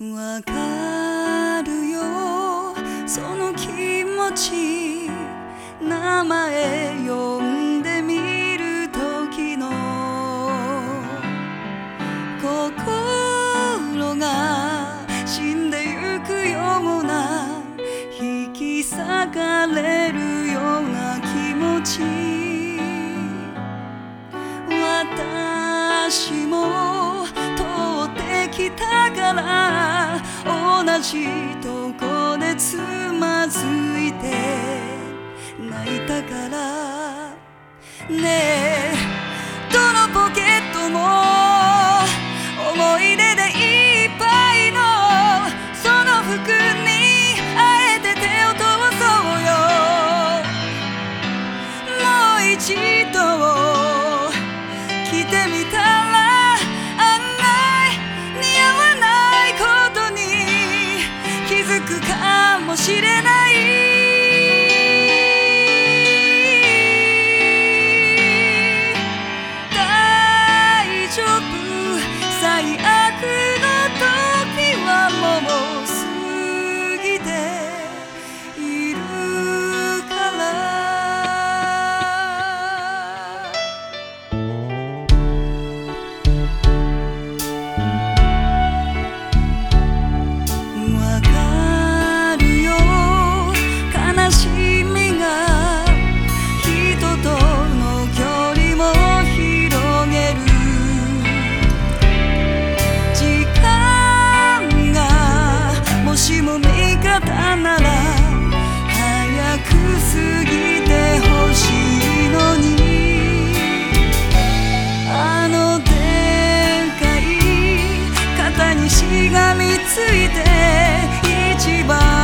わかるよ。その気持ち名前呼んでみる時の心が死んでゆくような引き裂かれるような気持ち。私も通ってきたから同じとこでつまずいて泣いたからねえもしれない。大丈夫。最悪の時はもうしがみついて一番